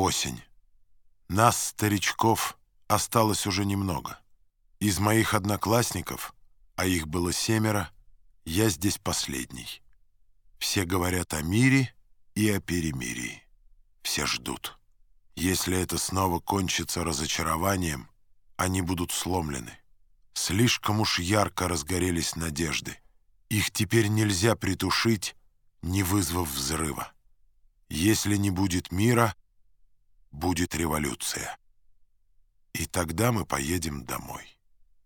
Осень. Нас, старичков, осталось уже немного. Из моих одноклассников, а их было семеро, я здесь последний. Все говорят о мире и о перемирии. Все ждут. Если это снова кончится разочарованием, они будут сломлены. Слишком уж ярко разгорелись надежды. Их теперь нельзя притушить, не вызвав взрыва. Если не будет мира, будет революция. И тогда мы поедем домой.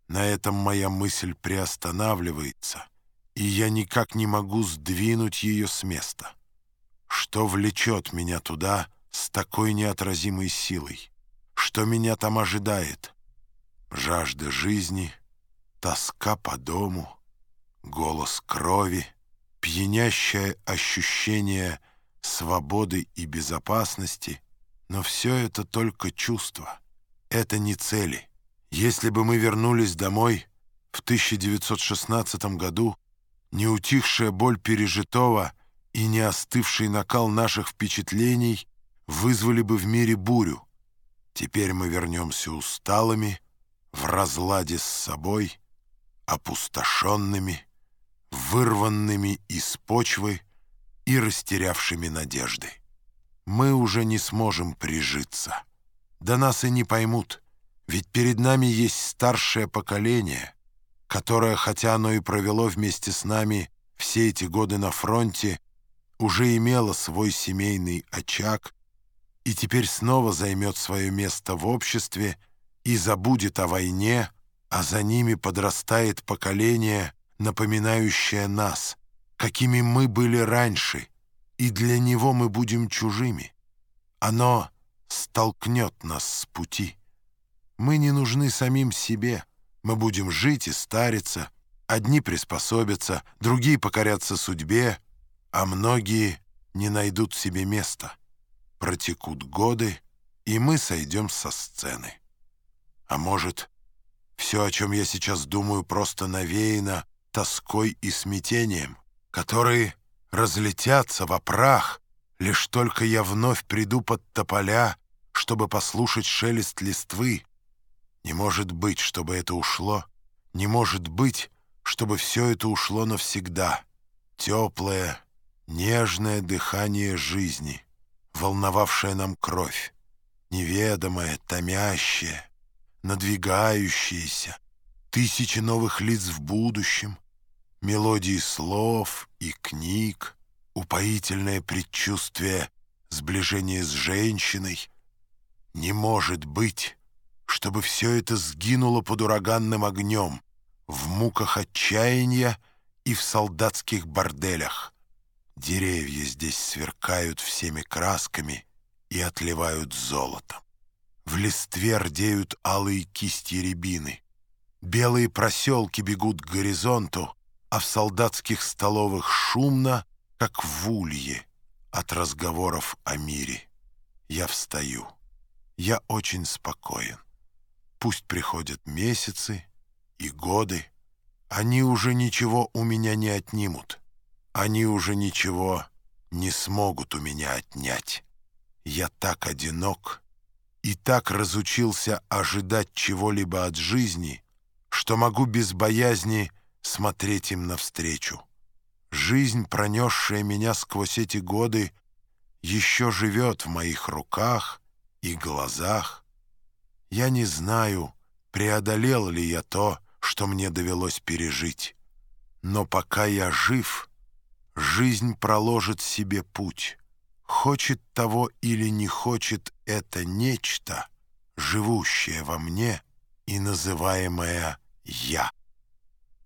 На этом моя мысль приостанавливается, и я никак не могу сдвинуть ее с места. Что влечет меня туда с такой неотразимой силой? Что меня там ожидает? Жажда жизни, тоска по дому, голос крови, пьянящее ощущение свободы и безопасности, но все это только чувства, это не цели. Если бы мы вернулись домой в 1916 году, неутихшая боль пережитого и не остывший накал наших впечатлений вызвали бы в мире бурю. Теперь мы вернемся усталыми, в разладе с собой, опустошенными, вырванными из почвы и растерявшими надежды. Мы уже не сможем прижиться. Да нас и не поймут, ведь перед нами есть старшее поколение, которое, хотя оно и провело вместе с нами все эти годы на фронте, уже имело свой семейный очаг и теперь снова займет свое место в обществе и забудет о войне, а за ними подрастает поколение, напоминающее нас, какими мы были раньше, и для него мы будем чужими. Оно столкнет нас с пути. Мы не нужны самим себе. Мы будем жить и стариться. Одни приспособятся, другие покорятся судьбе, а многие не найдут себе места. Протекут годы, и мы сойдем со сцены. А может, все, о чем я сейчас думаю, просто навеяно тоской и смятением, которые разлетятся во прах, лишь только я вновь приду под тополя, чтобы послушать шелест листвы. Не может быть, чтобы это ушло, не может быть, чтобы все это ушло навсегда. Теплое, нежное дыхание жизни, волновавшее нам кровь, неведомое, томящее, надвигающееся, тысячи новых лиц в будущем, мелодии слов и книг, упоительное предчувствие сближения с женщиной. Не может быть, чтобы все это сгинуло под ураганным огнем, в муках отчаяния и в солдатских борделях. Деревья здесь сверкают всеми красками и отливают золотом. В листве рдеют алые кисти рябины. Белые проселки бегут к горизонту, а в солдатских столовых шумно, как в улье от разговоров о мире. Я встаю. Я очень спокоен. Пусть приходят месяцы и годы. Они уже ничего у меня не отнимут. Они уже ничего не смогут у меня отнять. Я так одинок и так разучился ожидать чего-либо от жизни, что могу без боязни смотреть им навстречу. Жизнь, пронесшая меня сквозь эти годы, еще живет в моих руках и глазах. Я не знаю, преодолел ли я то, что мне довелось пережить. Но пока я жив, жизнь проложит себе путь. Хочет того или не хочет это нечто, живущее во мне и называемое «я».